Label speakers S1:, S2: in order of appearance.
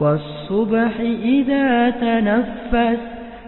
S1: والصبح إذا تنفس